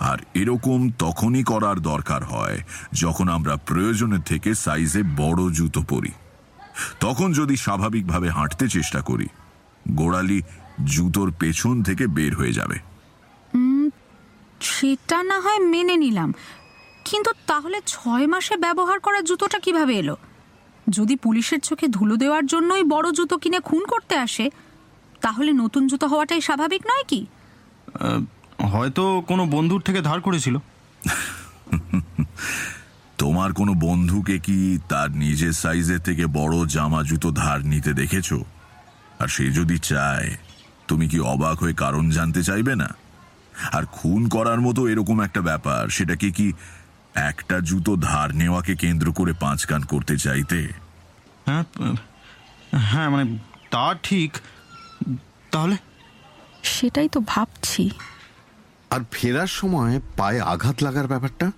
আর এরকম তখনই করার দরকার হয় যখন আমরা প্রয়োজনের থেকে সাইজে বড় জুতো পরি। তখন যদি স্বাভাবিকভাবে হাঁটতে চেষ্টা করি, গোড়ালি জুতোর পেছন থেকে বের হয়ে যাবে। সেটা না হয় মেনে নিলাম। কিন্তু তাহলে ছয় মাসে ব্যবহার করা জুতোটা কীভাবে এলো? যদি পুলিশের চোখে ধুলো দেওয়ার জন্যই বড় জুতো কিনে খুন করতে আসে তাহলে নতুন জুতো হওয়াটাই স্বাভাবিক নয় কি? হয়তো কোনো বন্ধুর থেকে ধার করেছিল। তোমার কোনো বন্ধুকে কি তার নিজের সাইজের থেকে বড় জামা জুতো ধার নিতে দেখেছ? আর সে যদি চায় তুমি কি অবাক হয়ে কারণ জানতে চাইবে না? আর খুন করার মতো এরকম একটা ব্যাপার সেটাকে কি একটা জুতো ধার নেওয়াকে কেন্দ্র করে পাঁচ কান করতে চাইতে। হ্যাঁ হ্যাঁ মানে তা ঠিক। তাহলে? সেটাই তো ভাবছি। আর ফেরার সময় পায়ে আঘাত লাগার ব্যাপারটা?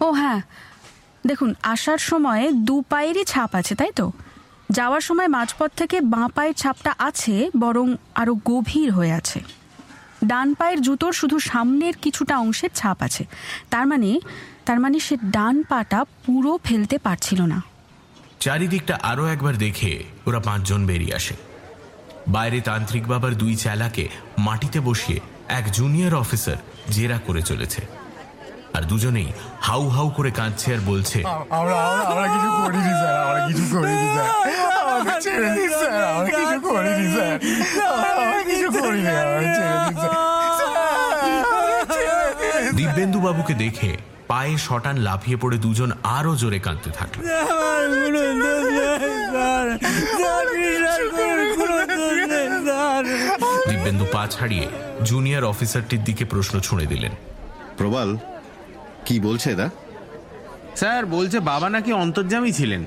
ও হ্যাঁ। দেখুন আসার সময় দু পায়েরই ছাপ আছে তাই তো? যাওয়ার সময় মাঝপথ থেকে বাঁ পায়ের ছাপটা আছে বরং আরও গভীর হয়ে আছে। ডান পায়ের জুতোর শুধু সামনের কিছুটা অংশের ছাপ আছে। তার মানে তার মানে সে ডান পাটা পুরো ফেলতে পারছিল না। চারিদিকটা আরও একবার দেখে ওরা পাঁচজন বেরিয়ে আসে। বাইরে তান্ত্রিক বাবার দুই চেলাকে মাটিতে বসিয়ে এক জুনিয়র অফিসার জেরা করে চলেছে। আর দুজনেই হাউ হাউ করে কাঁদছে আর বলছে আমরা আমরা আমরা কিছু করিনি স্যার। আমরা কিছু করিনি স্যার। আমাকে ছেড়ে দিন স্যার। আমরা কিছু করিনি স্যার। আমরা কিছু করিনি আমাকে ছেড়ে দিন স্যার। দিব্যেন্দু বাবুকে দেখে পায়ে শটান লাফিয়ে পড়ে দুজন আরও জোরে কাঁদতে থাকল। দিব্যেন্দু পা ছাড়িয়ে জুনিয়র অফিসারটির দিকে প্রশ্ন ছুঁড়ে দিলেন। প্রবাল কি বলছে দা স্যার বলছে বাবা নাকি অন্তর্জামী ছিলেন।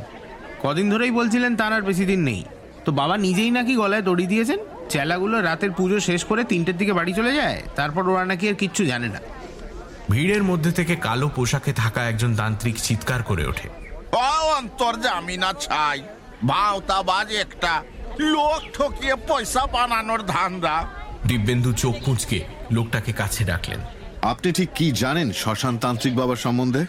কদিন ধরেই বলছিলেন তার আর বেশি দিন নেই। তো বাবা নিজেই নাকি গলায় দড়ি দিয়েছেন? চেলাগুলো রাতের পুজো শেষ করে তিনটের দিকে বাড়ি চলে যায়? তারপর ওরা নাকি আর কিচ্ছু জানে না। ভিড়ের মধ্যে থেকে কালো পোশাকে থাকা একজন তান্ত্রিক চিৎকার করে ওঠে। অন্তর জামি না ছাই ভাওতাবাজ একটা। লোক ঠকিয়ে পয়সা বানানোর ধান্দা। দিব্যেন্দু চোখ কুঁচকে লোকটাকে কাছে ডাকলেন। আপনি ঠিক কি জানেন শ্মশান তান্ত্রিক বাবার সম্বন্ধে?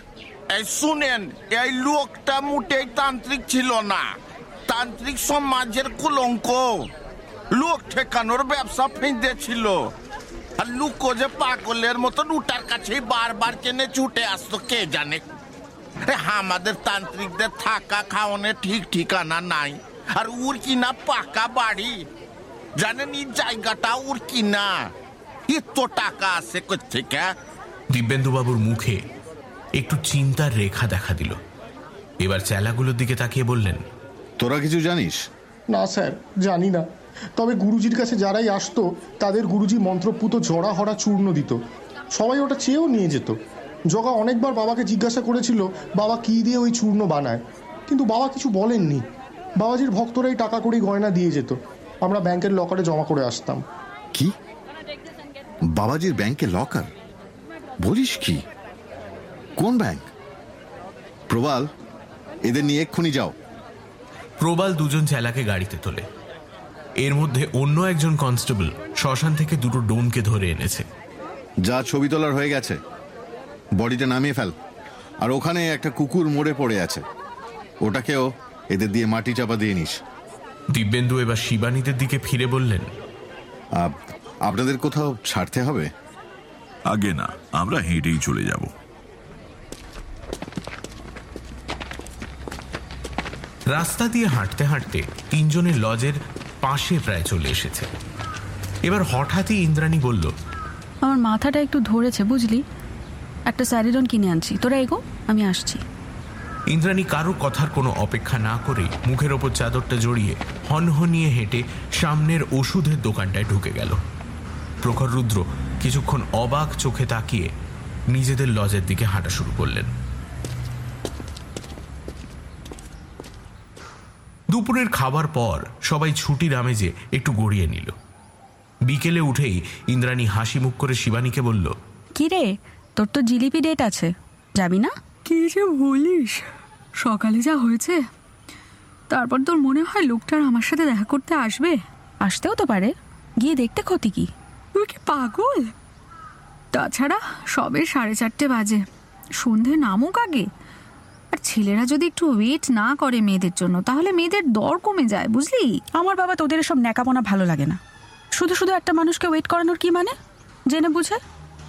শুনেন, এই লোকটা মোটেই তান্ত্রিক ছিল না। তান্ত্রিক সমাজের কুলঙ্ক। লোক ঠেকানোর ব্যবসা ফেঁদেছিল। আর লুকো যে পাগলের মতন উটার কাছেই বারবার চেনে ছুটে আসতো, কে জানে? আমাদের তান্ত্রিকদের থাকা খাওয়ানোর ঠিক ঠিকানা নাই। আর উর কিনা পাকা বাড়ি। জানেন এই জায়গাটা উর কিনা? এত টাকা আছে কোথেকে দিব্যেন্দু বাবুর মুখে একটু চিন্তার রেখা দেখা দিল। এবার চেলাগুলোর দিকে তাকিয়ে বললেন তোরা কিছু জানিস? না স্যার জানি না। তবে গুরুজির কাছে যারাই আসতো তাদের গুরুজি মন্ত্রপুত জড়া হরা চূর্ণ দিত। সবাই ওটা চেয়েও নিয়ে যেত। জগা অনেকবার বাবাকে জিজ্ঞাসা করেছিল বাবা কী দিয়ে ওই চূর্ণ বানায়? কিন্তু বাবা কিছু বলেননি। বাবাজির ভক্তরাই টাকা কড়ি গয়না দিয়ে যেত। আমরা ব্যাংকের লকারে জমা করে আসতাম। কি? বাবাজির ব্যাংকে লকার বলিস কি? কোন ব্যাংক? প্রবাল এদের নিয়ে এক্ষুনি যাও। প্রবাল দুজন চেলাকে গাড়িতে তোলে। এর মধ্যে অন্য একজন কনস্টেবল শ্মশান থেকে দুটো ডোনকে ধরে এনেছে। যা ছবি তোলার হয়ে গেছে। বডিটা নামিয়ে ফেল। আর ওখানে একটা কুকুর মরে পড়ে আছে। ওটাকেও এদের দিয়ে মাটি চাপা দিয়ে নিস। দিব্যেন্দু এবার শিবানীদের দিকে ফিরে বললেন আপ- আপনাদের কোথাও ছাড়তে হবে? আগে না আমরা হেঁটেই চলে যাব। রাস্তা দিয়ে হাঁটতে হাঁটতে তিনজনের লজের পাশে প্রায় চলে এসেছে। এবার হঠাৎই ইন্দ্রাণী বলল আমার মাথাটা একটু ধরেছে বুঝলি? একটা স্যারিডন কিনে আনছি। তোরা এগো আমি আসছি। ইন্দ্রাণী কারও কথার কোনো অপেক্ষা না করে মুখের ওপর চাদরটা জড়িয়ে হনহনিয়ে হেঁটে সামনের ওষুধের দোকানটায় ঢুকে গেল। প্রখর রুদ্র কিছুক্ষণ অবাক চোখে তাকিয়ে নিজেদের লজের দিকে হাঁটা শুরু করলেন। দুপুরের খাবার পর সবাই ছুটির আমেজে একটু গড়িয়ে নিল। বিকেলে উঠেই ইন্দ্রাণী হাসি মুখ করে শিবানীকে বলল কি রে তোর তো জিলিপি ডেট আছে যাবি না? কি যে বলিস সকালে যা হয়েছে তারপর তোর মনে হয় লোকটার আমার সাথে দেখা করতে আসবে? আসতেও তো পারে গিয়ে দেখতে ক্ষতি কি? তুই কি পাগল? তাছাড়া সবে সাড়ে চারটে বাজে। সন্ধে নামুক আগে। আর ছেলেরা যদি একটু ওয়েট না করে মেয়েদের জন্য তাহলে মেয়েদের দর কমে যায় বুঝলি? আমার বাবা তোদের সব ন্যাকাপনা ভালো লাগে না। শুধু শুধু একটা মানুষকে ওয়েট করানোর কি মানে? জেনে বুঝে?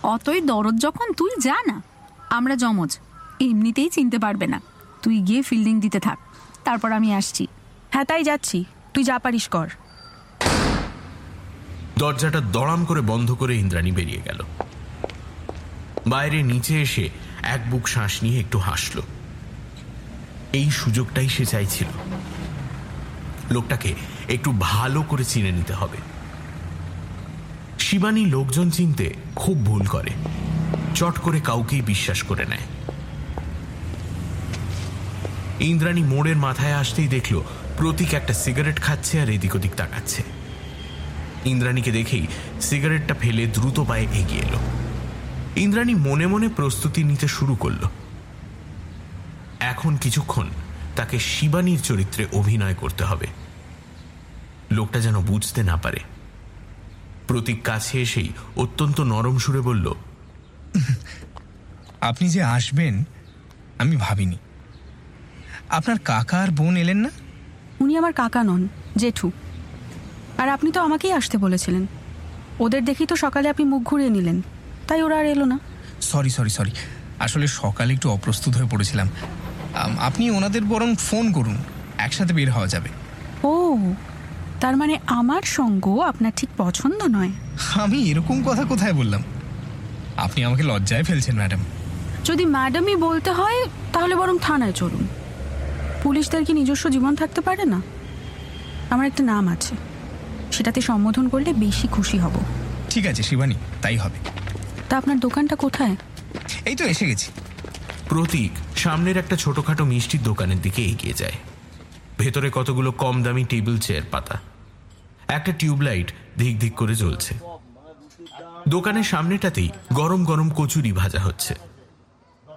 অতই দরদ যখন তুই যা না আমরা জমজ এমনিতেই চিনতে পারবে না। তুই গিয়ে ফিল্ডিং দিতে থাক তারপর আমি আসছি। হ্যাঁ তাই যাচ্ছি। তুই যা পারিস কর। দরজাটা দড়াম করে বন্ধ করে ইন্দ্রাণী বেরিয়ে গেল। বাইরে নিচে এসে এক বুক শ্বাস নিয়ে একটু হাসল। এই সুযোগটাই সে চাইছিল। লোকটাকে একটু ভালো করে চিনে নিতে হবে। শিবানী লোকজন চিনতে খুব ভুল করে। চট করে কাউকেই বিশ্বাস করে নেয়। ইন্দ্রাণী মোড়ের মাথায় আসতেই দেখল, প্রতীক একটা সিগারেট খাচ্ছে আর এদিক ওদিক তাকাচ্ছে। ইন্দ্রাণীকে দেখেই সিগারেটটা ফেলে দ্রুত পায়ে এগিয়ে এলো। ইন্দ্রাণী মনে মনে প্রস্তুতি নিতে শুরু করল। এখন কিছুক্ষণ তাকে শিবানীর চরিত্রে অভিনয় করতে হবে। লোকটা যেন বুঝতে না পারে। প্রতীক কাছে এসেই অত্যন্ত নরম সুরে বলল আপনি যে আসবেন আমি ভাবিনি। আপনার কাকা আর বোন এলেন না? উনি আমার কাকা নন জেঠু। আর আপনি তো আমাকেই আসতে বলেছিলেন। ওদের দেখি তো সকালে আপনি মুখ ঘুরিয়ে নিলেন। তাই ওরা আর এলো না। Sorry sorry sorry. আসলে সকালে একটু অপ্রস্তুত হয়ে পড়েছিলাম। আপনি ওনাদের বরং ফোন করুন। একসাথে বের হওয়া যাবে। ও তার মানে আমার সঙ্গ আপনার ঠিক পছন্দ নয়? আমি এরকম কথা কোথায় বললাম? আপনি আমাকে লজ্জায় ফেলছেন ম্যাডাম। যদি ম্যাডামই বলতে হয় তাহলে বরং থানায় চলুন। পুলিশদের কি নিজস্ব জীবন থাকতে পারে না? আমার একটা নাম আছে। সেটাতে সম্বোধন করলে বেশি খুশি হব। ঠিক আছে শিবানী তাই হবে। তা আপনার দোকানটা কোথায়? এই তো এসে গেছি। প্রতীক সামনের একটা ছোটখাটো মিষ্টির দোকানের দিকে এগিয়ে যায়। ভেতরে কতগুলো কম দামি টেবিল চেয়ার পাতা। একটা টিউবলাইট ধিক ধিক করে জ্বলছে। দোকানের সামনেটাতেই গরম গরম কচুরি ভাজা হচ্ছে।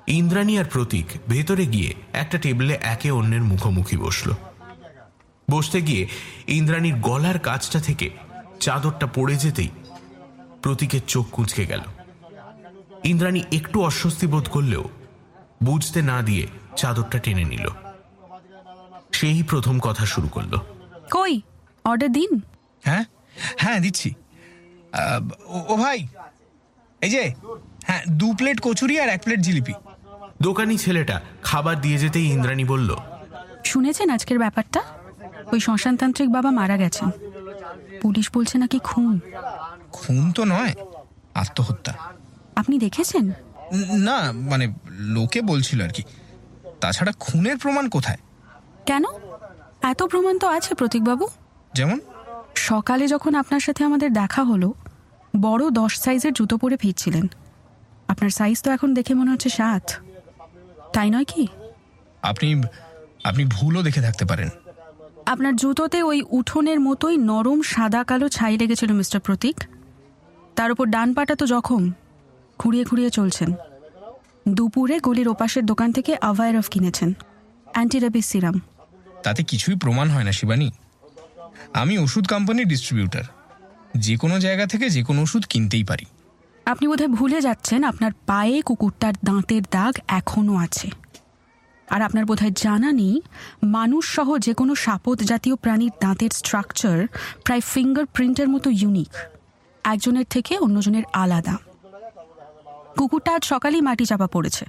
ইন্দ্রাণী আর প্রতীক ভেতরে গিয়ে একটা টেবিলে একে অন্যের মুখোমুখি বসল। বসতে গিয়ে ইন্দ্রাণীর গলার কাছটা থেকে চাদরটা পড়ে যেতেই প্রতীকের চোখ কুঁচকে গেল। ইন্দ্রাণী একটু অস্বস্তি বোধ করলেও বুঝতে না দিয়ে চাদরটা টেনে নিল। সেই প্রথম কথা শুরু করল। কই? অর্ডার দিন। হ্যাঁ? হ্যাঁ দিচ্ছি। ও- ও ভাই এই যে হ্যাঁ দু প্লেট কচুরি আর এক প্লেট জিলিপি। দোকানি ছেলেটা খাবার দিয়ে যেতেই ইন্দ্রাণী বলল শুনেছেন আজকের ব্যাপারটা? ওই শ্মশানতান্ত্রিক বাবা মারা গেছেন। পুলিশ বলছে নাকি খুন। খুন তো নয় আত্মহত্যা। আপনি দেখেছেন? না মানে লোকে বলছিল আর কি। তাছাড়া খুনের প্রমাণ কোথায়? কেন? এত প্রমাণ তো আছে প্রতীকবাবু। যেমন? সকালে যখন আপনার সাথে আমাদের দেখা হলো বড় দশ সাইজের জুতো পরে ফিরছিলেন। আপনার সাইজ তো এখন দেখে মনে হচ্ছে সাত। তাই নয় কি? আপনি আপনি ভুলও দেখে থাকতে পারেন। আপনার জুতোতে ওই উঠোনের মতোই নরম সাদা কালো ছাই লেগেছিল মিস্টার প্রতীক। তার উপর ডান পাটা তো জখম। খুঁড়িয়ে খুঁড়িয়ে চলছেন। দুপুরে গলির ওপাশের দোকান থেকে অফ কিনেছেন। Antirabies serum. তাতে কিছুই প্রমাণ হয় না শিবানী। আমি ওষুধ কোম্পানির ডিস্ট্রিবিউটার। যে কোনো জায়গা থেকে যে কোনো ওষুধ কিনতেই পারি। আপনি বোধহয় ভুলে যাচ্ছেন আপনার পায়ে কুকুরটার দাঁতের দাগ এখনও আছে। আর আপনার বোধহয় জানা নেই, মানুষ সহ যে কোনো সাপত জাতীয় প্রাণীর দাঁতের স্ট্রাকচার প্রায় ফিঙ্গার প্রিন্টের মতো ইউনিক একজনের থেকে অন্যজনের আলাদা। কুকুরটা আজ সকালেই মাটি চাপা পড়েছে।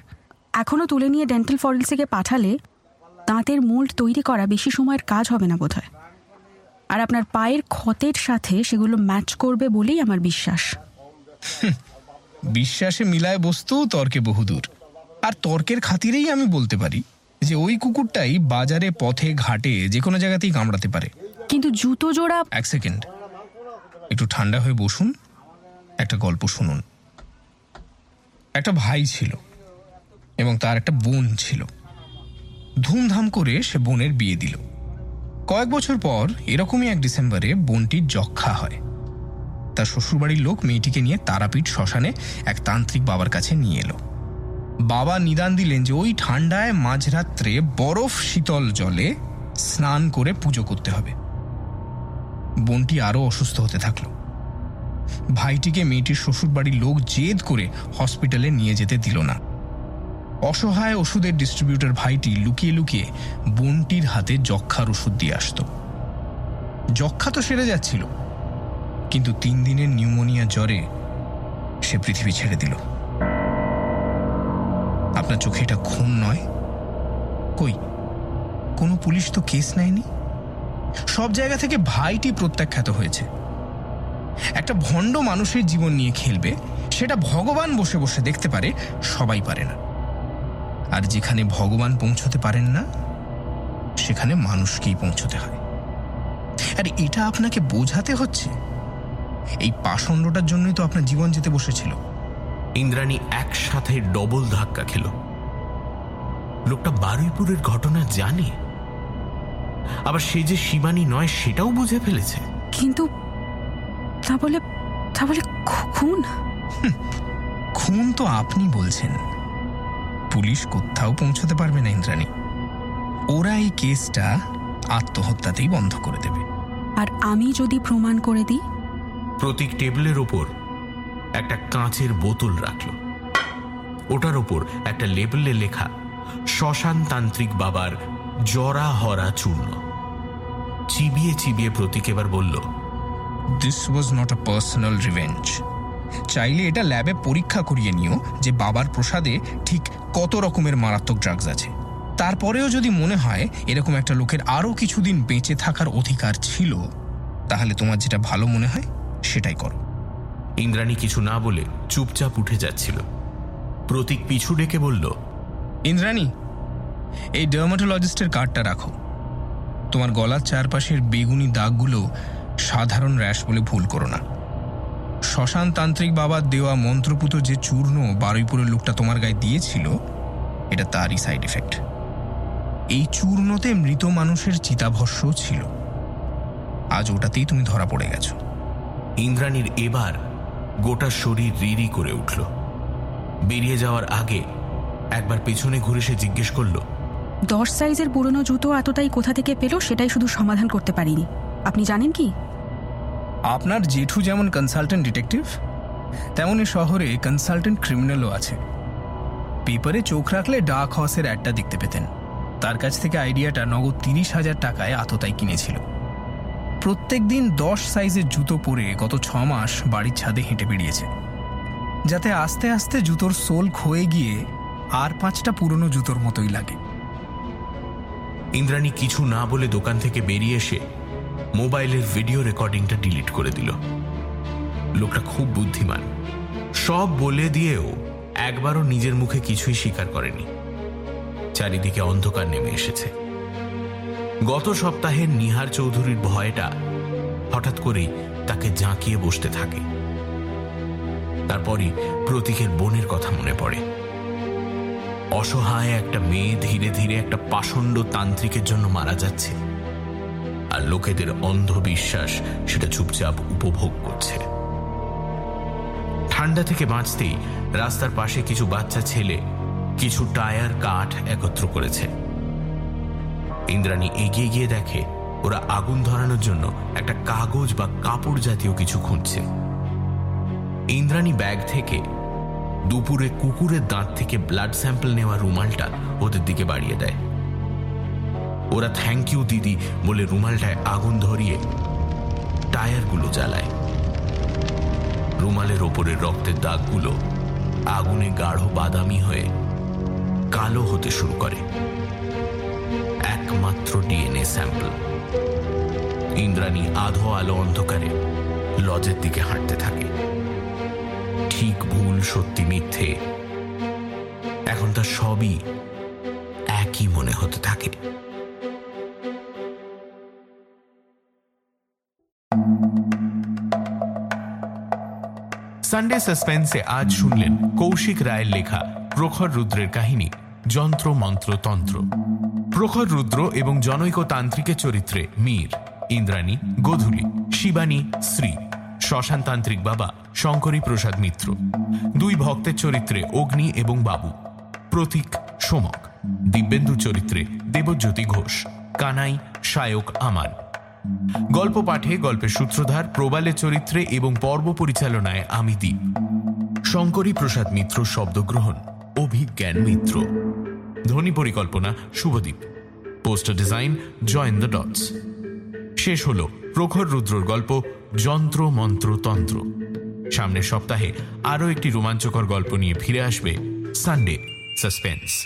এখনও তুলে নিয়ে ডেন্টাল ফরেন্সিকে পাঠালে দাঁতের মোল্ড তৈরি করা বেশি সময়ের কাজ হবে না বোধহয়। আর আপনার পায়ের ক্ষতের সাথে সেগুলো ম্যাচ করবে বলেই আমার বিশ্বাস। বিশ্বাসে মিলায় বস্তু তর্কে বহুদূর। আর তর্কের খাতিরেই আমি বলতে পারি। যে ওই কুকুরটাই বাজারে পথে ঘাটে যে কোনো জায়গাতেই কামড়াতে পারে। কিন্তু জুতো জোড়া এক সেকেন্ড। একটু ঠান্ডা হয়ে বসুন। একটা গল্প শুনুন। একটা ভাই ছিল এবং তার একটা বোন ছিল। ধুমধাম করে সে বোনের বিয়ে দিল। কয়েক বছর পর এরকমই এক ডিসেম্বরে বোনটির যক্ষা হয়। তার শ্বশুরবাড়ির লোক মেয়েটিকে নিয়ে তারাপীঠ শ্মশানে এক তান্ত্রিক বাবার কাছে নিয়ে এলো। বাবা নিদান দিলেন যে ওই ঠান্ডায় মাঝরাত্রে বরফ শীতল জলে স্নান করে পুজো করতে হবে। বোনটি আরও অসুস্থ হতে থাকল। ভাইটিকে মেয়েটির শ্বশুরবাড়ির লোক জেদ করে হসপিটালে নিয়ে যেতে দিল না। অসহায় ওষুধের ডিস্ট্রিবিউটর ভাইটি লুকিয়ে লুকিয়ে বোনটির হাতে যক্ষার ওষুধ দিয়ে আসতো। যক্ষা তো সেরে যাচ্ছিল, কিন্তু তিন দিনের নিউমোনিয়া জ্বরে সে পৃথিবী ছেড়ে দিল। আপনার চোখে এটা খুন নয়? কই? কোনো পুলিশ তো কেস নেয়নি? সব জায়গা থেকে ভাইটি প্রত্যাখ্যাত হয়েছে। একটা ভণ্ড মানুষের জীবন নিয়ে খেলবে, সেটা ভগবান বসে বসে দেখতে পারে, সবাই পারে না। আর যেখানে ভগবান পৌঁছতে পারেন না, সেখানে মানুষকেই পৌঁছতে হয়। আর, এটা আপনাকে বোঝাতে হচ্ছে? এই পাষণ্ডটার জন্যই তো আপনার জীবন যেতে বসেছিল। ইন্দ্রাণী একসাথে ডবল ধাক্কা খেল। লোকটা বারুইপুরের ঘটনা জানে। আবার সে যে শিবানী নয় সেটাও বুঝে ফেলেছে। কিন্তু তা বলে তা বলে খুন? খুন তো আপনি বলছেন। পুলিশ কোথাও পৌঁছতে পারবে না ইন্দ্রাণী। ওরা এই কেসটা আত্মহত্যাতেই বন্ধ করে দেবে। আর আমি যদি প্রমাণ করে দিই? প্রতীক টেবিলের ওপর একটা কাঁচের বোতল রাখল। ওটার ওপর একটা লেবেলে লেখা শ্মশান তান্ত্রিক বাবার জরা হরা চূর্ণ। চিবিয়ে চিবিয়ে প্রতীক এবার বলল this was not a personal revenge চাইলে এটা ল্যাবে পরীক্ষা করিয়ে নিও যে বাবার প্রসাদে ঠিক কত রকমের মারাত্মক ড্রাগস আছে। তারপরেও যদি মনে হয় এরকম একটা লোকের আরও কিছুদিন বেঁচে থাকার অধিকার ছিল, তাহলে তোমার যেটা ভালো মনে হয় সেটাই করো। ইন্দ্রাণী কিছু না বলে চুপচাপ উঠে যাচ্ছিল। প্রতীক পিছু ডেকে বলল ইন্দ্রাণী এই ডার্মাটোলজিস্টের কার্ডটা রাখো। তোমার গলার চারপাশের বেগুনি দাগগুলো সাধারণ র্যাশ বলে ভুল করো না। শ্মশান তান্ত্রিক বাবার দেওয়া মন্ত্রপুত যে চূর্ণ বারুইপুরের লোকটা তোমার গায়ে দিয়েছিল এটা তারই সাইড এফেক্ট এই চূর্ণতে মৃত মানুষের চিতাভস্য ছিল। আজ ওটাতেই তুমি ধরা পড়ে গেছো। ইন্দ্রাণীর এবার গোটা শরীর রিরি করে উঠল। বেরিয়ে যাওয়ার আগে একবার পেছনে ঘুরে সে জিজ্ঞেস করল দশ সাইজের পুরনো জুতো এতটাই কোথা থেকে পেল সেটাই শুধু সমাধান করতে পারিনি। আপনি জানেন কি? আপনার জেঠু যেমন কনসালটেন্ট ডিটেকটিভ তেমনই শহরে কনসালটেন্ট ক্রিমিনালও আছে। পেপারে চোখ রাখলে ডাক হসের অ্যাডটা দেখতে পেতেন। তার কাছ থেকে আইডিয়াটা নগদ তিরিশ হাজার টাকায় আততাই কিনেছিল। প্রত্যেক দিন দশ সাইজের জুতো পরে গত ছ মাস বাড়ির ছাদে হেঁটে বেরিয়েছে। যাতে আস্তে আস্তে জুতোর সোল ক্ষয়ে গিয়ে আর পাঁচটা পুরনো জুতোর মতোই লাগে। ইন্দ্রাণী কিছু না বলে দোকান থেকে বেরিয়ে এসে মোবাইলের ভিডিও রেকর্ডিংটা ডিলিট করে দিল। লোকটা খুব বুদ্ধিমান। সব বলে দিয়েও একবারও নিজের মুখে কিছুই স্বীকার করেনি। চারিদিকে অন্ধকার নেমে এসেছে। গত সপ্তাহের নিহার চৌধুরীর ভয়টা হঠাৎ করেই তাকে জাঁকিয়ে বসতে থাকে। তারপরই প্রতীকের বোনের কথা মনে পড়ে। অসহায় একটা মেয়ে ধীরে ধীরে একটা পাষণ্ড তান্ত্রিকের জন্য মারা যাচ্ছে। আর লোকেদের অন্ধবিশ্বাস সেটা চুপচাপ উপভোগ করছে। ঠান্ডা থেকে বাঁচতেই রাস্তার পাশে কিছু বাচ্চা ছেলে, কিছু টায়ার কাঠ একত্র করেছে। ইন্দ্রাণী এগিয়ে গিয়ে দেখে, ওরা আগুন ধরানোর জন্য একটা কাগজ বা কাপড় জাতীয় কিছু খুঁজছে। ইন্দ্রাণী ব্যাগ থেকে দুপুরে কুকুরের দাঁত থেকে ব্লাড স্যাম্পল নেওয়া রুমালটা ওদের দিকে বাড়িয়ে দেয়। ওরা থ্যাংক ইউ দিদি বলে রুমালটায় আগুন ধরিয়ে টায়ারগুলো জ্বালায়। রুমালের ওপরের রক্তের দাগগুলো আগুনে গাঢ় বাদামি হয়ে কালো হতে শুরু করে। একমাত্র ডিএনএ স্যাম্পল ইন্দ্রাণী আধো আলো অন্ধকারে লজের দিকে হাঁটতে থাকে। ঠিক ভুল সত্যি মিথ্যে। এখন তার সবই একই মনে হতে থাকে। সানডে সাসপেন্সে আজ শুনলেন কৌশিক রায়ের লেখা প্রখর রুদ্রের কাহিনী। যন্ত্র, মন্ত্র, তন্ত্র। প্রখর রুদ্র এবং জনৈক তান্ত্রিকের চরিত্রে মীর, ইন্দ্রাণী, গোধূলি, শিবানী, শ্রী শ্মশানতান্ত্রিক বাবা, শঙ্করী প্রসাদ মিত্র। দুই ভক্তের চরিত্রে অগ্নি এবং বাবু। প্রতীক, সোমক। দিব্যেন্দু চরিত্রে দেবজ্যোতি ঘোষ। কানাই, শায়ক আমান। গল্প পাঠে গল্পের সূত্রধার প্রবালের চরিত্রে এবং পর্ব পরিচালনায় আমি দ্বীপ শঙ্করী প্রসাদ মিত্র শব্দগ্রহণ। অভিজ্ঞান মিত্র। ধ্বনি পরিকল্পনা, Shubhodeep. Poster design, join the dots. শেষ হল প্রখর রুদ্রর গল্প, যন্ত্র, মন্ত্র, তন্ত্র। সামনের সপ্তাহে আরও একটি রোমাঞ্চকর গল্প নিয়ে ফিরে আসবে সানডে সাসপেন্স